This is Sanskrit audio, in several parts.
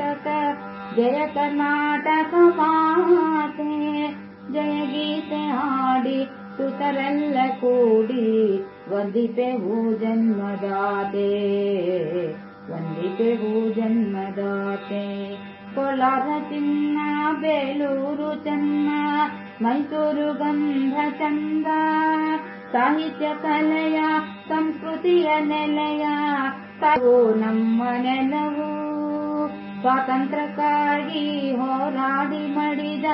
जय कर्नाटक माते जय गीते हाडी सुतरल्ल कूडी। वन्दितेवु जन्मदाते वन्दितेवु जन्मदाते कोलार चिन्न बेलूरु चन्न मैसूरु गन्ध चन्द। साहित्य कलय संस्कृतिय नेलय तवु नम्म ಸ್ವಾತಂತ್ರ್ಯಕ್ಕಾಗಿ ಹೋರಾಡಿ ಮಡಿದ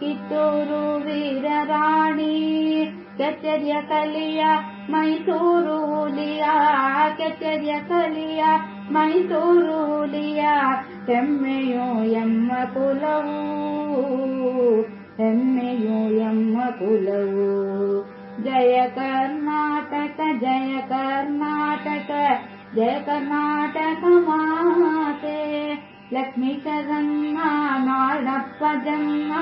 ಕಿತ್ತೂರು स्वातन्त्रका होरा ಕಲಿಯ ಮೈಸೂರು ಹುಲಿಯ केचर ಕಲಿಯ ಮೈಸೂರು ಹುಲಿಯ कलिया ಎಮ್ಮ ಕುಲವು पुले ಎಮ್ಮ ಕುಲವು. ಜಯ ಕರ್ನಾಟಕ ಜಯ ಕರ್ನಾಟಕ ಜಯ ಕರ್ನಾಟಕ ಮಾ ಲಕ್ಷ್ಮೀ ಜನ್ನ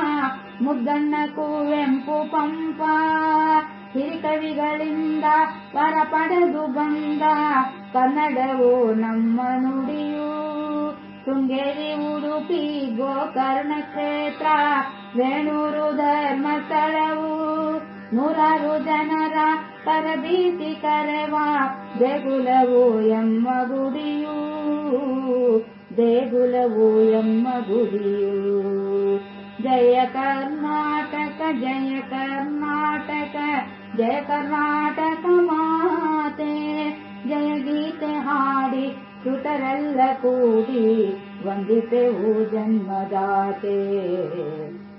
ಮುದ್ದಣ್ಣ ಕುವೆಂಪು ಪಂಪ, ಹಿರಿಕವಿಗಳಿಂದ ಪರ ಪಡೆದು ಬಂದ ಕನ್ನಡವು ನಮ್ಮ ನುಡಿಯು. ಶೃಂಗೇರಿ ಉಡುಪಿ ಗೋಕರ್ಣ ಕ್ಷೇತ್ರ, ವೇಣೂರು ಧರ್ಮಸ್ಥಳವು. ನೂರಾರು ಜನರ ತರಬೇತಿ ಕರೆವ ದೇಗುಲವು ಗುಡಿಯು ದೇಗುಲವು ಎಮ್ಮ ಗುಡಿಯು ಜಯ ಕರ್ನಾಟಕ ಜಯ ಕರ್ನಾಟಕ ಜಯ ಕರ್ನಾಟಕ ಮಾತೆ ಜಯ ಗೀತೆ ಹಾಡಿ ಸುತರೆಲ್ಲ ಕೂಡಿ ವಂದಿತೆವು ಜನ್ಮದಾತೆ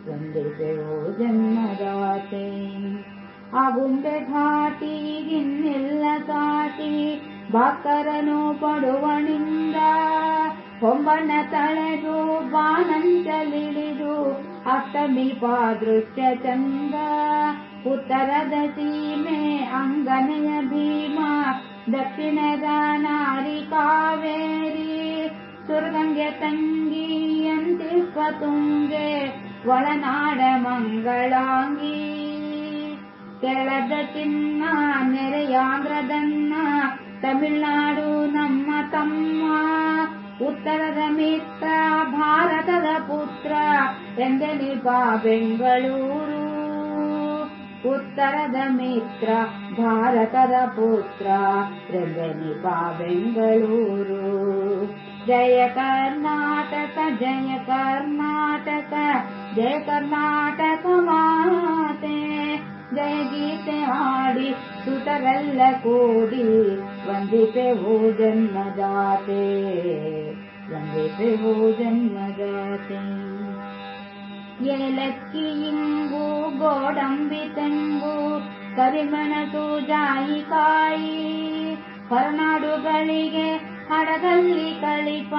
ವಂದಿತೆವು ಜನ್ಮದಾತೆ ಆಗುಂಬೆ ಘಾಟಿಗಿನ್ನೆಲ್ಲ ಸಾಟಿ ಬಾಕರನು ಪಡುವಣಿಂದ ಹೊಂಬಣ್ಣ ತಳೆದು ಬಾನಂಚಲಿಳಿದು ಅಷ್ಟಮಿ ಪಾದೃಶ್ಯ ಚಂದ ಉತ್ತರದ ಸೀಮೆ ಅಂಗನೆಯ ಭೀಮ ದಕ್ಷಿಣದ ನಾರಿ ಕಾವೇರಿ ಸುರಗಂಗೆ ತಂಗಿಯಂತಿಪ್ಪ ತುಂಗೆ ಒಳನಾಡ ಮಂಗಳಾಂಗಿ ಕೆಳದ ಚಿನ್ನ ನೆರೆಯಾಂಧ್ರದನ್ನ ತಮಿಳ್ನಾಡು ನಮ್ಮ ತಮ್ಮ ಉತ್ತರದ ಮಿತ್ರ ಭಾರತದ ಪುತ್ರ ಎಂದೆನಿಪ ಬೆಂಗಳೂರು ಉತ್ತರದ ಮಿತ್ರ ಭಾರತದ ಪುತ್ರ ಎಂದೆನಿಪ ಬೆಂಗಳೂರು ಜಯ ಕರ್ನಾಟಕ ಜಯ ಕರ್ನಾಟಕ ಜಯ ಕರ್ನಾಟಕ ಮಾತೆ ಜಯ ಗೀತೆ ಹಾಡಿ ಸುತರೆಲ್ಲ ಕೂಡಿ ವಂದಿತೆವು ಜನ್ಮದಾತೆ ವಂದಿತೆವು ಜನ್ಮದಾತೆ ಏಲಕ್ಕಿ ಇಂಗು ಗೋಡಂಬಿ ತೆಂಗು ಕರಿಮೆಣಸು ಜಾಯಿಕಾಯಿ ಹೊರನಾಡುಗಳಿಗೆ ಹಡಗಲ್ಲಿ ಕಳಿಪ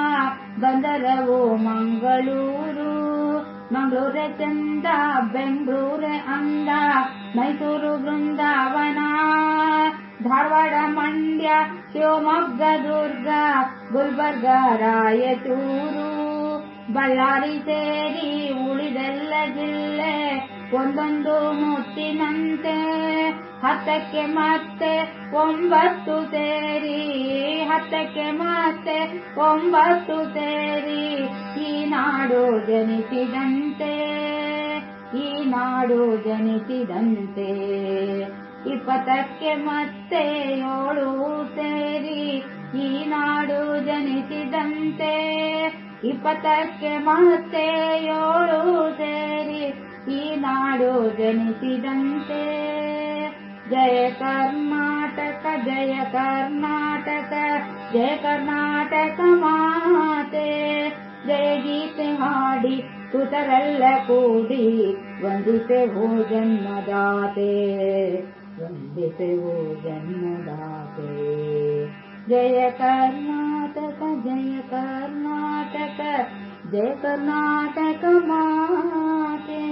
ಬಂದರವು ಮಂಗಳೂರು ಮಂಗಳೂರೇ ಚಂದ ಬೆಂಗಳೂರೇ ಅಂದ ಮೈಸೂರು ಬೃಂದಾವನ ಧಾರವಾಡ ಮಂಡ್ಯ ಶಿವಮೊಗ್ಗ ದುರ್ಗ ಗುಲ್ಬರ್ಗ ರಾಯಚೂರು ಬಳ್ಳಾರಿ ಸೇರಿ ಉಳಿದೆಲ್ಲ ಜಿಲ್ಲೆ ಒಂದೊಂದು ಮುತ್ತಿನಂತೆ ಹತ್ತಕ್ಕೆ ಮತ್ತೆ ಒಂಬತ್ತು ಸೇರಿ, ಹತ್ತಕ್ಕೆ ಮತ್ತೆ ಒಂಬತ್ತು ಸೇರಿ ಈ ನಾಡು ಜನಿಸಿದಂತೆ, ಈ ನಾಡು ಜನಿಸಿದಂತೆ. ಇಪ್ಪತ್ತಕ್ಕೆ ಮತ್ತೆ ಏಳು ಸೇರಿ ಈ ನಾಡು ಜನಿಸಿದಂತೆ ಇಪ್ಪತ್ತಕ್ಕೆ ಮತ್ತೆ ಏಳು ಸೇರಿ ಈ ನಾಡು ಜನಿಸಿದಂತೆ ಜಯ ಕರ್ನಾಟಕ ಜಯ ಕರ್ನಾಟಕ ಜಯ ಕರ್ನಾಟಕ ಮಾತೆ ಜಯ ಗೀತೆ ಹಾಡಿ ಸುತರೆಲ್ಲ ಕೂಡಿ ವಂದಿತೆವು ಜನ್ಮದಾತೆ जन्मदा जन्मदाते जय कर्णाटक जय कर्णाटक जय कर्णाटक माते।